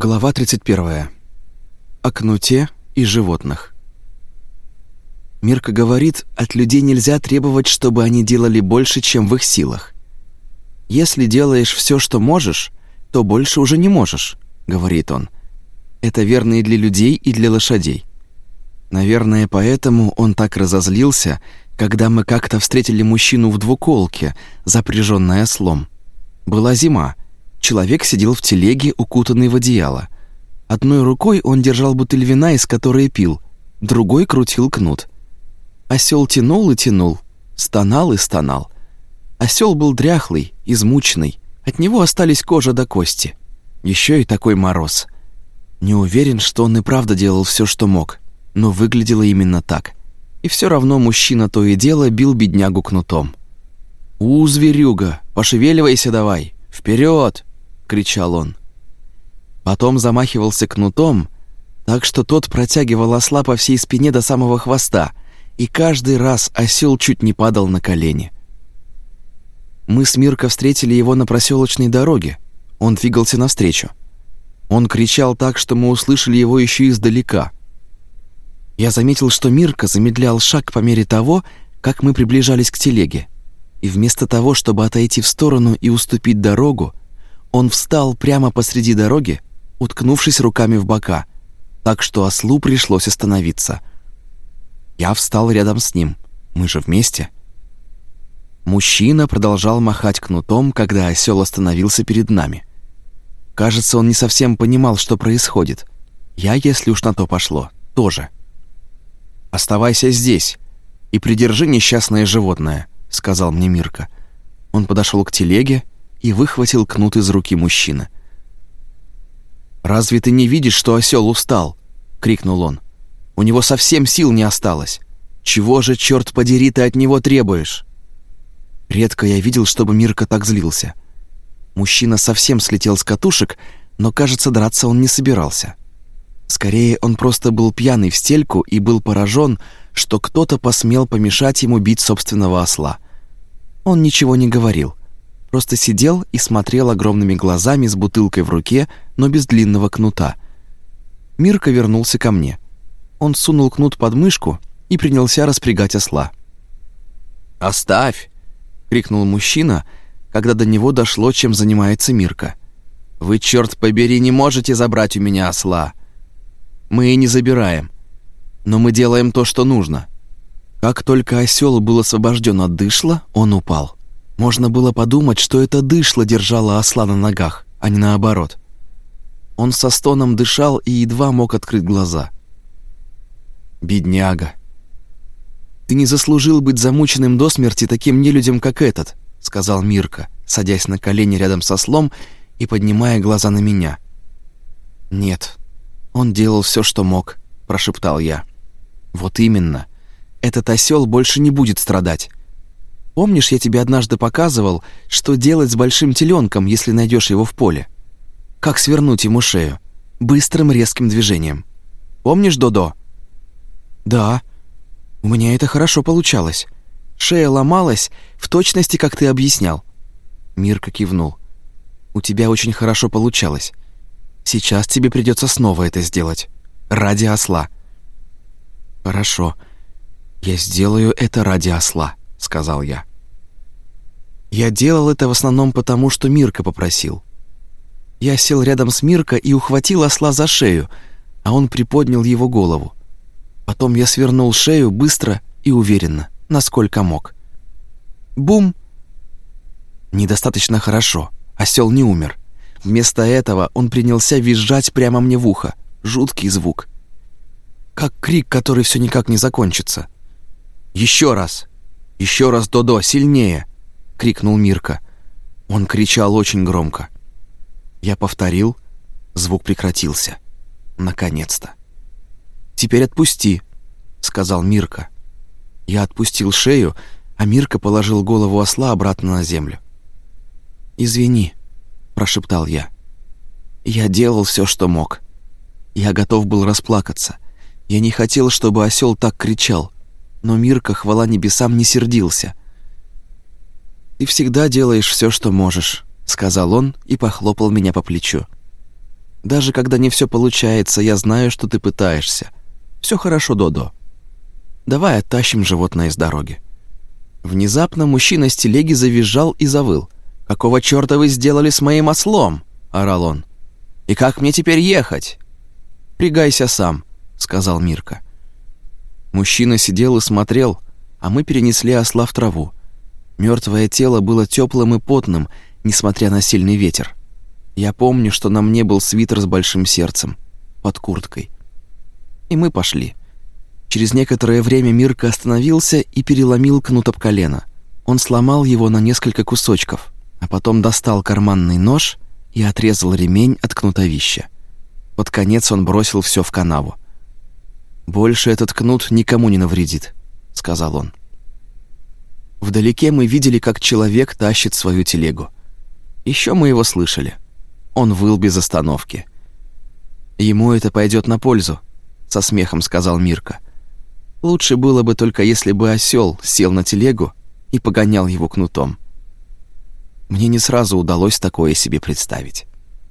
Глава 31. О кнуте и животных. Мирка говорит, от людей нельзя требовать, чтобы они делали больше, чем в их силах. Если делаешь все, что можешь, то больше уже не можешь, говорит он. Это верно и для людей, и для лошадей. Наверное, поэтому он так разозлился, когда мы как-то встретили мужчину в двуколке, запряженной ослом. Была зима. Человек сидел в телеге, укутанный в одеяло. Одной рукой он держал бутыль вина, из которой пил, другой крутил кнут. Осел тянул и тянул, стонал и стонал. Осел был дряхлый, измученный, от него остались кожа до кости. Еще и такой мороз. Не уверен, что он и правда делал все, что мог, но выглядело именно так. И все равно мужчина то и дело бил беднягу кнутом. «У, зверюга, пошевеливайся давай! Вперед! Кричал он. Потом замахивался кнутом, так что тот протягивал осла по всей спине до самого хвоста, и каждый раз осел чуть не падал на колени. Мы с Мирко встретили его на проселочной дороге. Он двигался навстречу. Он кричал так, что мы услышали его еще издалека. Я заметил, что Мирка замедлял шаг по мере того, как мы приближались к телеге. И вместо того, чтобы отойти в сторону и уступить дорогу, он встал прямо посреди дороги, уткнувшись руками в бока, так что ослу пришлось остановиться. Я встал рядом с ним. Мы же вместе. Мужчина продолжал махать кнутом, когда осел остановился перед нами. Кажется, он не совсем понимал, что происходит. Я, если уж на то пошло, тоже. Оставайся здесь и придержи несчастное животное, сказал мне Мирка. Он подошел к телеге и выхватил кнут из руки мужчины. «Разве ты не видишь, что осел устал?» — крикнул он. «У него совсем сил не осталось. Чего же, черт подери, ты от него требуешь?» Редко я видел, чтобы Мирка так злился. Мужчина совсем слетел с катушек, но, кажется, драться он не собирался. Скорее, он просто был пьяный в стельку и был поражен, что кто-то посмел помешать ему бить собственного осла. Он ничего не говорил просто сидел и смотрел огромными глазами с бутылкой в руке, но без длинного кнута. Мирка вернулся ко мне. Он сунул кнут под мышку и принялся распрягать осла. «Оставь!» — крикнул мужчина, когда до него дошло, чем занимается Мирка. «Вы, черт побери, не можете забрать у меня осла!» «Мы и не забираем, но мы делаем то, что нужно». Как только осел был освобожден от дышла, он упал. Можно было подумать, что это дышло держало осла на ногах, а не наоборот. Он со стоном дышал и едва мог открыть глаза. «Бедняга!» «Ты не заслужил быть замученным до смерти таким нелюдям, как этот», — сказал Мирка, садясь на колени рядом со слом и поднимая глаза на меня. «Нет, он делал все, что мог», — прошептал я. «Вот именно. Этот осел больше не будет страдать. Помнишь, я тебе однажды показывал, что делать с большим теленком, если найдешь его в поле? Как свернуть ему шею? Быстрым резким движением. Помнишь, Додо? Да. У меня это хорошо получалось. Шея ломалась в точности, как ты объяснял. Мирка кивнул. У тебя очень хорошо получалось. Сейчас тебе придется снова это сделать. Ради осла. Хорошо. Я сделаю это ради осла, сказал я. Я делал это в основном потому, что Мирка попросил. Я сел рядом с Мирка и ухватил осла за шею, а он приподнял его голову. Потом я свернул шею быстро и уверенно, насколько мог. Бум! Недостаточно хорошо. Осел не умер. Вместо этого он принялся визжать прямо мне в ухо. Жуткий звук. Как крик, который все никак не закончится. Еще раз. Еще раз, Додо, сильнее крикнул Мирка. Он кричал очень громко. Я повторил, звук прекратился. Наконец-то. Теперь отпусти, сказал Мирка. Я отпустил шею, а Мирка положил голову осла обратно на землю. Извини, прошептал я. Я делал все, что мог. Я готов был расплакаться. Я не хотел, чтобы осел так кричал, но Мирка, хвала небесам, не сердился. «Ты всегда делаешь все, что можешь», — сказал он и похлопал меня по плечу. Даже когда не все получается, я знаю, что ты пытаешься. Все хорошо, Додо. Давай оттащим животное с дороги». Внезапно мужчина с телеги завизжал и завыл. «Какого чёрта вы сделали с моим ослом?» — орал он. «И как мне теперь ехать?» «Пригайся сам», — сказал Мирка. Мужчина сидел и смотрел, а мы перенесли осла в траву. Мертвое тело было теплым и потным, несмотря на сильный ветер. Я помню, что на мне был свитер с большим сердцем, под курткой. И мы пошли. Через некоторое время Мирка остановился и переломил кнут об колено. Он сломал его на несколько кусочков, а потом достал карманный нож и отрезал ремень от кнутовища. Под конец он бросил все в канаву. «Больше этот кнут никому не навредит», — сказал он. Вдалеке мы видели, как человек тащит свою телегу. Еще мы его слышали. Он выл без остановки. «Ему это пойдет на пользу», — со смехом сказал Мирка. «Лучше было бы только, если бы осел сел на телегу и погонял его кнутом». Мне не сразу удалось такое себе представить.